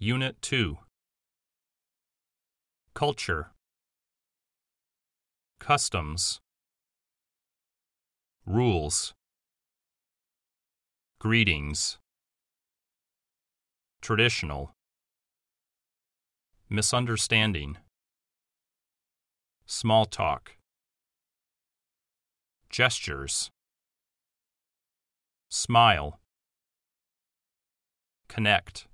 Unit 2 Culture. Customs. Rules. Greetings. Traditional. Misunderstanding. Small talk. Gestures. Smile. Connect.